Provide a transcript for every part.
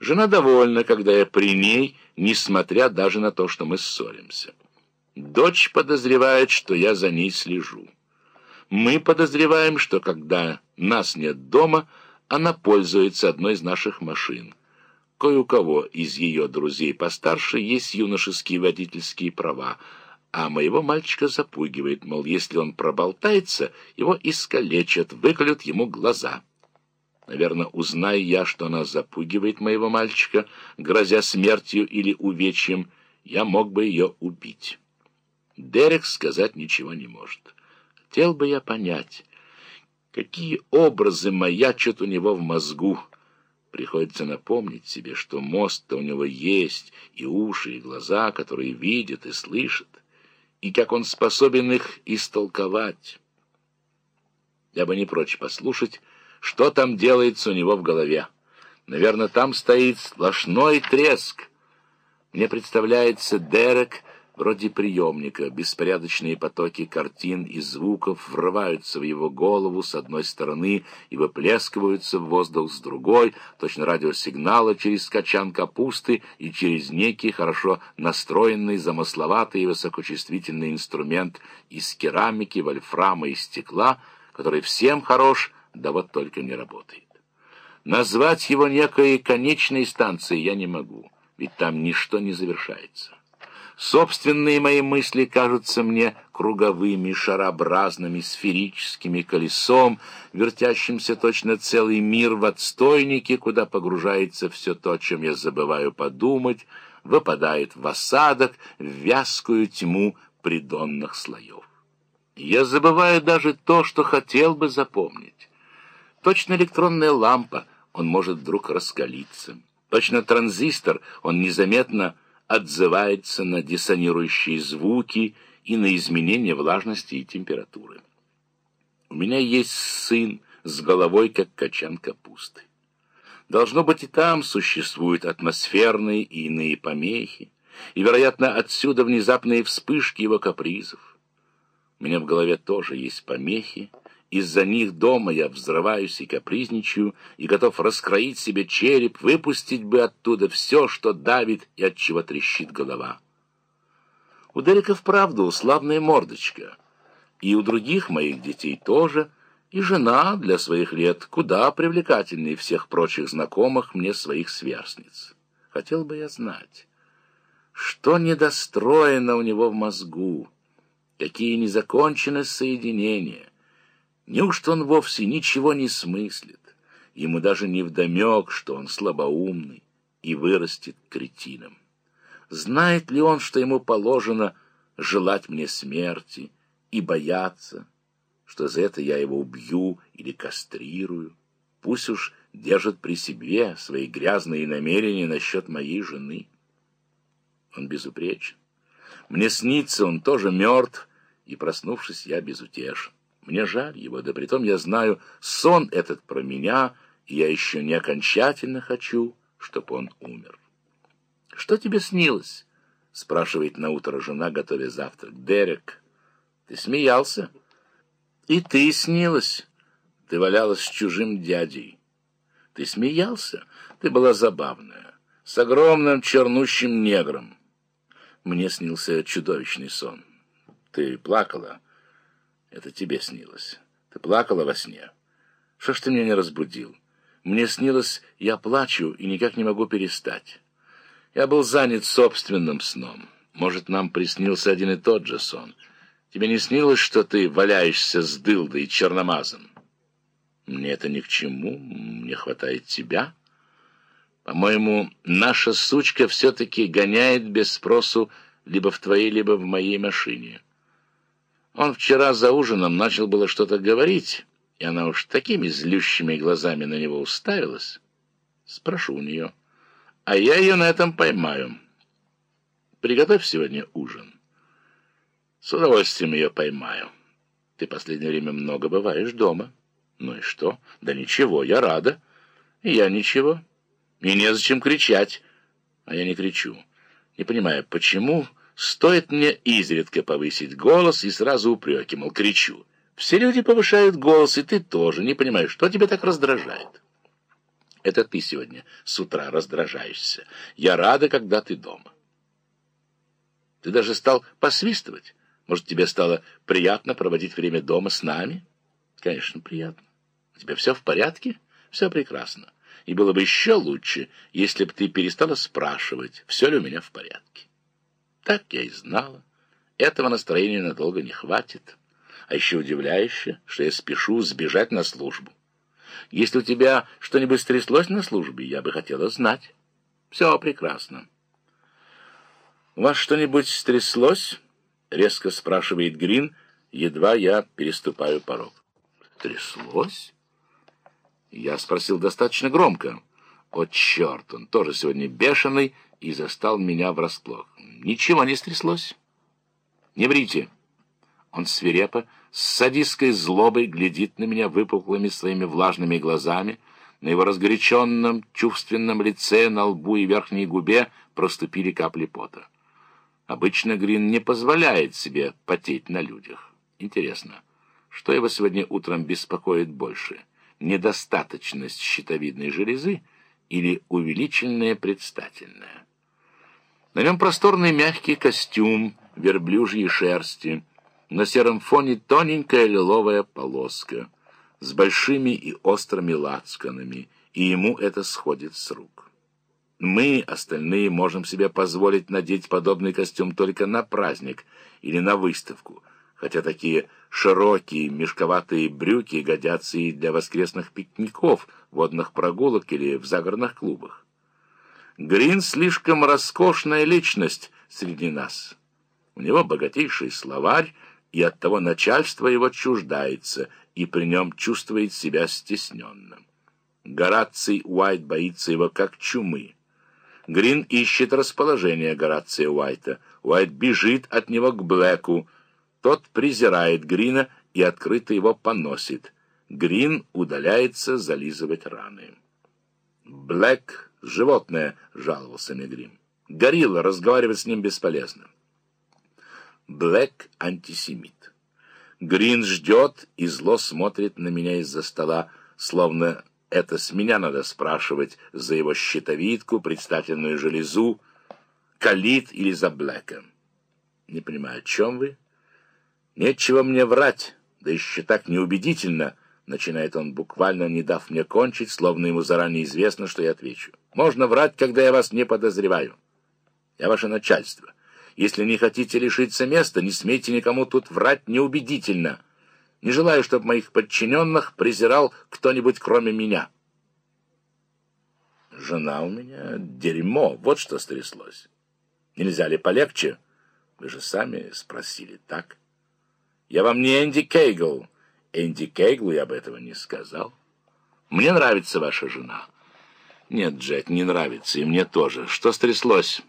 Жена довольна, когда я при ней, несмотря даже на то, что мы ссоримся. Дочь подозревает, что я за ней слежу. Мы подозреваем, что когда нас нет дома, она пользуется одной из наших машин. Кое у кого из ее друзей постарше есть юношеские водительские права, а моего мальчика запугивает, мол, если он проболтается, его искалечат, выколют ему глаза. Наверное, узная я, что она запугивает моего мальчика, грозя смертью или увечьем, я мог бы ее убить. Дерек сказать ничего не может. Хотел бы я понять, какие образы маячат у него в мозгу. Приходится напомнить себе, что мост-то у него есть, и уши, и глаза, которые видят и слышат, и как он способен их истолковать. Я бы не прочь послушать, что там делается у него в голове. Наверное, там стоит сплошной треск. Мне представляется Дерек вроде приемника. Беспорядочные потоки картин и звуков врываются в его голову с одной стороны и выплескиваются в воздух с другой, точно радиосигналы через качан капусты и через некий хорошо настроенный, замысловатый и высокочувствительный инструмент из керамики, вольфрама и стекла, который всем хорош, да вот только не работает. Назвать его некой конечной станцией я не могу, ведь там ничто не завершается. Собственные мои мысли кажутся мне круговыми, шарообразными, сферическими колесом, вертящимся точно целый мир в отстойнике, куда погружается все то, чем я забываю подумать, выпадает в осадок, в вязкую тьму придонных слоев. Я забываю даже то, что хотел бы запомнить. Точно электронная лампа, он может вдруг раскалиться. Точно транзистор, он незаметно отзывается на диссонирующие звуки и на изменение влажности и температуры. У меня есть сын с головой, как качан капусты. Должно быть, и там существуют атмосферные и иные помехи, и, вероятно, отсюда внезапные вспышки его капризов. У меня в голове тоже есть помехи, из-за них дома я взрываюсь и капризничаю, и готов раскроить себе череп, выпустить бы оттуда все, что давит и от чего трещит голова. У Дерека вправду славная мордочка, и у других моих детей тоже, и жена для своих лет куда привлекательнее всех прочих знакомых мне своих сверстниц. Хотел бы я знать, что недостроено у него в мозгу, какие незакончены соединения, Неужто он вовсе ничего не смыслит? Ему даже не вдомек, что он слабоумный и вырастет кретином. Знает ли он, что ему положено желать мне смерти и бояться, что за это я его убью или кастрирую? Пусть уж держит при себе свои грязные намерения насчет моей жены. Он безупречен. Мне снится, он тоже мертв, и, проснувшись, я безутешен. Мне жаль его, да притом я знаю, сон этот про меня, и я еще не окончательно хочу, чтобы он умер. «Что тебе снилось?» — спрашивает наутро жена, готовя завтрак. «Дерек, ты смеялся?» «И ты снилась. Ты валялась с чужим дядей. Ты смеялся. Ты была забавная, с огромным чернущим негром. Мне снился чудовищный сон. Ты плакала?» Это тебе снилось. Ты плакала во сне. Что ж ты меня не разбудил? Мне снилось, я плачу и никак не могу перестать. Я был занят собственным сном. Может, нам приснился один и тот же сон. Тебе не снилось, что ты валяешься с дылдой черномазом? Мне это ни к чему, мне хватает тебя. По-моему, наша сучка все-таки гоняет без спросу либо в твоей, либо в моей машине». Он вчера за ужином начал было что-то говорить, и она уж такими злющими глазами на него уставилась. Спрошу у нее. А я ее на этом поймаю. Приготовь сегодня ужин. С удовольствием ее поймаю. Ты последнее время много бываешь дома. Ну и что? Да ничего, я рада. И я ничего. И незачем кричать. А я не кричу. Не понимаю, почему... Стоит мне изредка повысить голос и сразу упреки, мол, кричу. Все люди повышают голос, и ты тоже. Не понимаешь, что тебя так раздражает? Это ты сегодня с утра раздражаешься. Я рада, когда ты дома. Ты даже стал посвистывать. Может, тебе стало приятно проводить время дома с нами? Конечно, приятно. У тебя все в порядке? Все прекрасно. И было бы еще лучше, если бы ты перестала спрашивать, все ли у меня в порядке. Так я и знала. Этого настроения надолго не хватит. А еще удивляюще, что я спешу сбежать на службу. Если у тебя что-нибудь стряслось на службе, я бы хотела знать. Все прекрасно. «У вас что-нибудь стряслось?» — резко спрашивает Грин, едва я переступаю порог. «Тряслось?» Я спросил достаточно громко. «О, черт, он тоже сегодня бешеный и застал меня врасплох. Ничего не стряслось. Не врите». Он свирепо, с садистской злобой глядит на меня выпуклыми своими влажными глазами, на его разгоряченном, чувственном лице, на лбу и верхней губе проступили капли пота. Обычно Грин не позволяет себе потеть на людях. Интересно, что его сегодня утром беспокоит больше? Недостаточность щитовидной железы или увеличенная предстательная? На нем просторный мягкий костюм верблюжьей шерсти — на сером фоне тоненькая лиловая полоска с большими и острыми лацканами, и ему это сходит с рук. Мы, остальные, можем себе позволить надеть подобный костюм только на праздник или на выставку, хотя такие широкие мешковатые брюки годятся и для воскресных пикников, водных прогулок или в загородных клубах. Грин слишком роскошная личность среди нас. У него богатейший словарь, и оттого начальство его чуждается и при нем чувствует себя стесненным. Гораций Уайт боится его как чумы. Грин ищет расположение Горация Уайта. Уайт бежит от него к Блэку. Тот презирает Грина и открыто его поносит. Грин удаляется зализывать раны. «Блэк — животное», — жаловался Мегрим. «Горилла, разговаривать с ним бесполезно». Блэк — антисемит. Грин ждет и зло смотрит на меня из-за стола, словно это с меня надо спрашивать за его щитовидку, предстательную железу, калит или за Блэка. Не понимаю, о чем вы? Нечего мне врать, да еще так неубедительно, начинает он, буквально не дав мне кончить, словно ему заранее известно, что я отвечу. Можно врать, когда я вас не подозреваю. Я ваше начальство. Если не хотите лишиться места, не смейте никому тут врать неубедительно. Не желаю, чтобы моих подчиненных презирал кто-нибудь, кроме меня. Жена у меня дерьмо, вот что стряслось. Нельзя ли полегче? Вы же сами спросили, так? Я вам не Энди Кейгл. Энди Кейглу я бы этого не сказал. Мне нравится ваша жена. Нет, Джек, не нравится, и мне тоже. Что стряслось?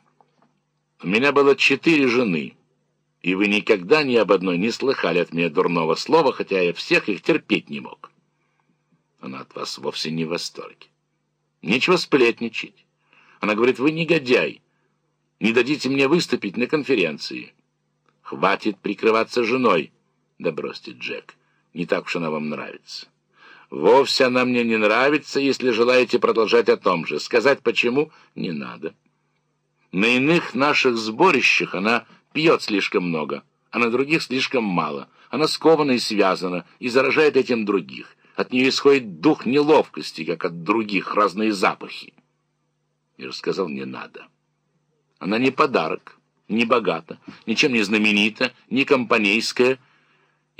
У меня было четыре жены, и вы никогда ни об одной не слыхали от меня дурного слова, хотя я всех их терпеть не мог. Она от вас вовсе не в восторге. Нечего сплетничать. Она говорит, вы негодяй. Не дадите мне выступить на конференции. Хватит прикрываться женой. Да бросьте, Джек, не так уж она вам нравится. Вовсе она мне не нравится, если желаете продолжать о том же. Сказать почему не надо. На иных наших сборищах она пьет слишком много, а на других слишком мало. Она скована и связана, и заражает этим других. От нее исходит дух неловкости, как от других, разные запахи. Я же сказал, не надо. Она не подарок, не богата, ничем не знаменита, не компанейская,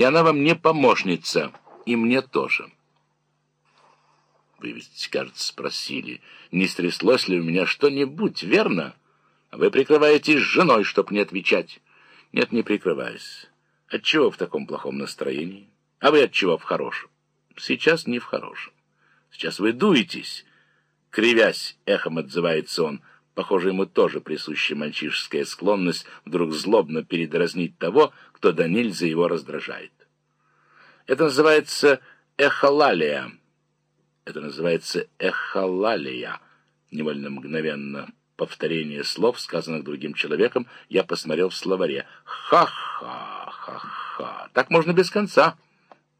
и она вам не помощница, и мне тоже. Вы ведь, кажется, спросили, не стряслось ли у меня что-нибудь, верно? Вы прикрываетесь женой, чтоб не отвечать. Нет, не прикрываюсь. Отчего в таком плохом настроении? А вы отчего в хорошем? Сейчас не в хорошем. Сейчас вы дуетесь. Кривясь, эхом отзывается он. Похоже, ему тоже присуща мальчишеская склонность вдруг злобно передразнить того, кто до нельзя его раздражает. Это называется эхолалия. Это называется эхолалия. Невольно мгновенно повторение слов, сказанных другим человеком, я посмотрел в словаре. Ха-ха, ха-ха. Так можно без конца.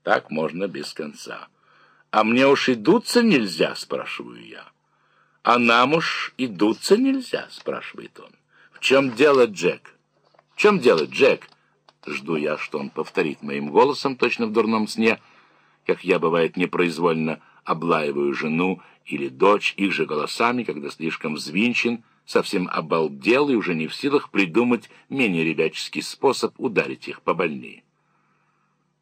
Так можно без конца. А мне уж и дуться нельзя, спрашиваю я. А нам уж и нельзя, спрашивает он. В чем дело, Джек? В чем дело, Джек? Жду я, что он повторит моим голосом, точно в дурном сне, как я, бывает, непроизвольно облаиваю жену или дочь их же голосами, когда слишком взвинчен, совсем обалдел и уже не в силах придумать менее ребяческий способ ударить их побольнее.